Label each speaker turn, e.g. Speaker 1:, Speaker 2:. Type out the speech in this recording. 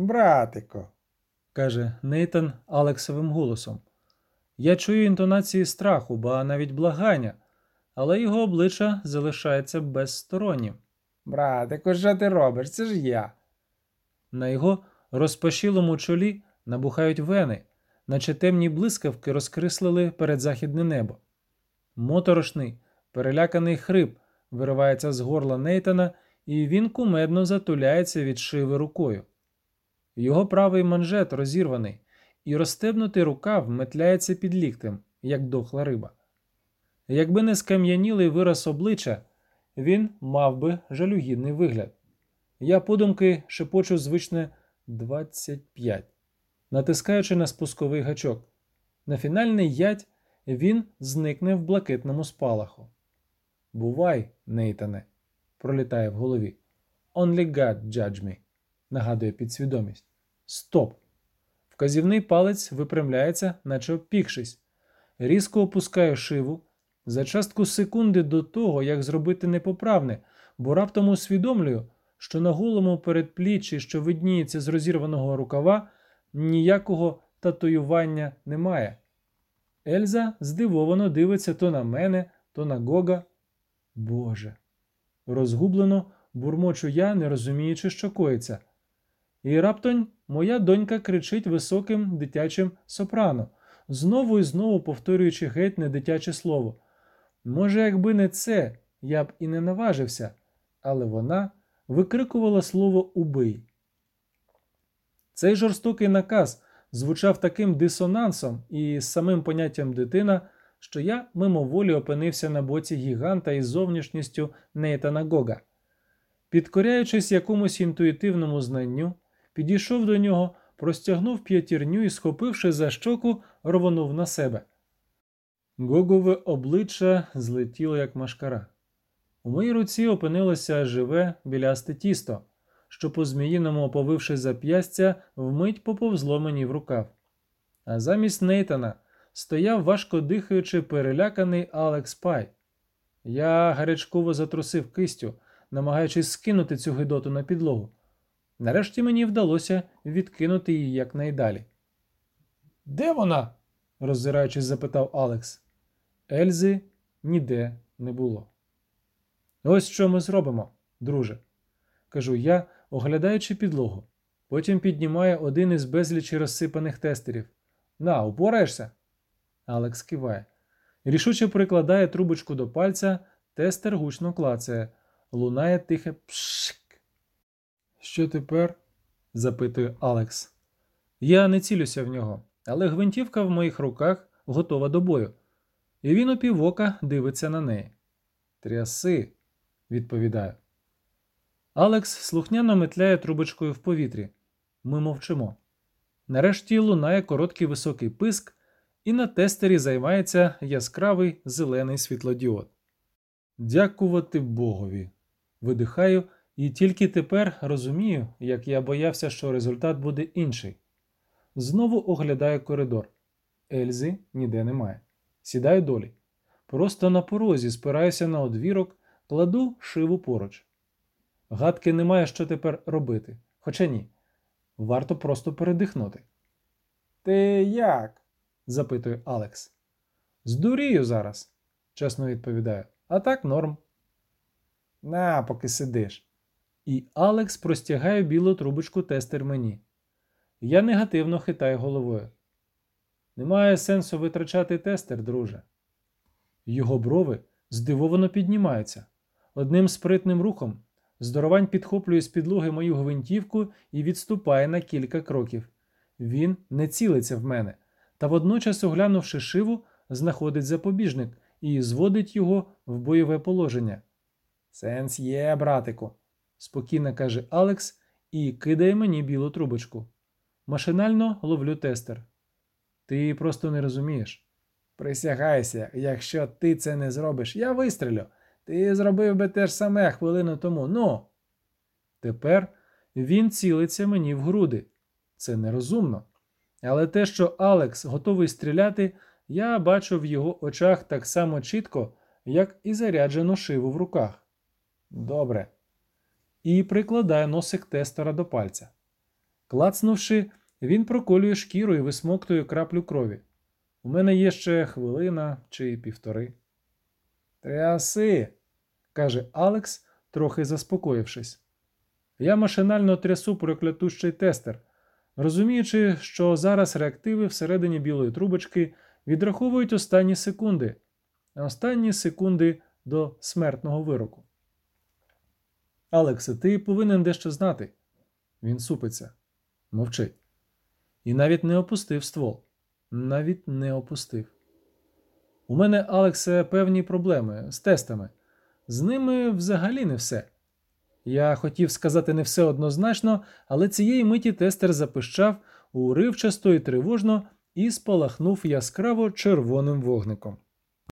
Speaker 1: Братико,
Speaker 2: каже Нейтан Алексовим голосом. Я чую інтонації страху, ба навіть благання, але його обличчя залишається безстороннім.
Speaker 1: братико, що ти робиш? Це ж я.
Speaker 2: На його розпашілому чолі набухають вени, наче темні блискавки розкрислили передзахідне небо. Моторошний, переляканий хрип виривається з горла Нейтана, і він кумедно затуляється від шиви рукою. Його правий манжет розірваний, і розстебнутий рукав метляється під ліктем, як дохла риба. Якби не скам'янілий вираз обличчя, він мав би жалюгідний вигляд. Я подумки шепочу звичне 25, натискаючи на спусковий гачок. На фінальний ять він зникне в блакитному спалаху. Бувай, Нейтане, пролітає в голові. Only God judge me, нагадує підсвідомість. Стоп! Вказівний палець випрямляється, наче обпікшись. Різко опускаю шиву. За частку секунди до того, як зробити непоправне, бо раптом усвідомлюю, що на голому передпліччі, що видніється з розірваного рукава, ніякого татуювання немає. Ельза здивовано дивиться то на мене, то на Гога. Боже. Розгублено бурмочу я, не розуміючи, що коїться. І раптом моя донька кричить високим дитячим сопрано, знову і знову повторюючи геть не дитяче слово. Може, якби не це, я б і не наважився, але вона викрикувала слово убий. Цей жорстокий наказ звучав таким дисонансом і самим поняттям дитина, що я мимоволі опинився на боці гіганта із зовнішністю Нейтана Гога. Підкоряючись якомусь інтуїтивному знанню, підійшов до нього, простягнув п'ятірню і, схопивши за щоку, рвонув на себе. Гогове обличчя злетіло, як машкара. У моїй руці опинилося живе білясте тісто, що, по зміїному оповивши зап'ястя, вмить поповзло мені в рукав. А замість Нейтана стояв важко дихаючи, переляканий Алекс Пай. Я гарячково затрусив кистю, намагаючись скинути цю гидоту на підлогу. Нарешті мені вдалося відкинути її якнайдалі. Де вона? роззираючись, запитав Алекс. Ельзи ніде не було. Ось що ми зробимо, друже, кажу я, оглядаючи підлогу. Потім піднімає один із безлічі розсипаних тестерів. На, упораєшся? Алекс киває. Рішуче прикладає трубочку до пальця, тестер гучно клацає, лунає тихе пшик. Що тепер? запитує Алекс. Я не цілюся в нього, але гвинтівка в моїх руках готова до бою, і він опівока дивиться на неї. Тряси, відповідаю. Алекс слухняно метляє трубочкою в повітрі. Ми мовчимо. Нарешті лунає короткий високий писк, і на тестері займається яскравий зелений світлодіод. Дякувати Богові. Видихаю і тільки тепер розумію, як я боявся, що результат буде інший. Знову оглядаю коридор. Ельзи ніде немає. Сідаю долі. Просто на порозі спираюся на одвірок, кладу шиву поруч. Гадки немає, що тепер робити. Хоча ні. Варто просто передихнути.
Speaker 1: Ти як?
Speaker 2: запитує Алекс. Здурію зараз, чесно відповідаю. А так норм.
Speaker 1: На, поки сидиш.
Speaker 2: І Алекс простягає білу трубочку тестер мені. Я негативно хитаю головою. Немає сенсу витрачати тестер, друже. Його брови здивовано піднімаються. Одним спритним рухом здоровань підхоплює з підлоги мою гвинтівку і відступає на кілька кроків. Він не цілиться в мене, та водночас, оглянувши шиву, знаходить запобіжник і зводить його в бойове положення.
Speaker 1: Сенс є, братику.
Speaker 2: Спокійно каже Алекс і кидає мені білу трубочку. Машинально ловлю тестер. Ти просто не розумієш.
Speaker 1: Присягайся, якщо ти це не зробиш, я вистрілю. Ти зробив би те ж саме хвилину тому. Ну.
Speaker 2: Тепер він цілиться мені в груди. Це нерозумно. Але те, що Алекс готовий стріляти, я бачу в його очах так само чітко, як і заряджену шиву в руках.
Speaker 1: Добре.
Speaker 2: І прикладає носик тестера до пальця. Клацнувши, він проколює шкіру і висмоктує краплю крові. У мене є ще хвилина чи півтори.
Speaker 1: Тряси,
Speaker 2: каже Алекс, трохи заспокоївшись. Я машинально трясу проклятущий тестер, розуміючи, що зараз реактиви всередині білої трубочки відраховують останні секунди, останні секунди до смертного вироку. Алексе, ти повинен дещо знати. Він супиться, мовчить. І навіть не опустив ствол. Навіть не опустив. У мене, Алексе, певні проблеми з тестами. З ними взагалі не все. Я хотів сказати не все однозначно, але цієї миті тестер запищав уривчасто і тривожно і спалахнув яскраво червоним вогником.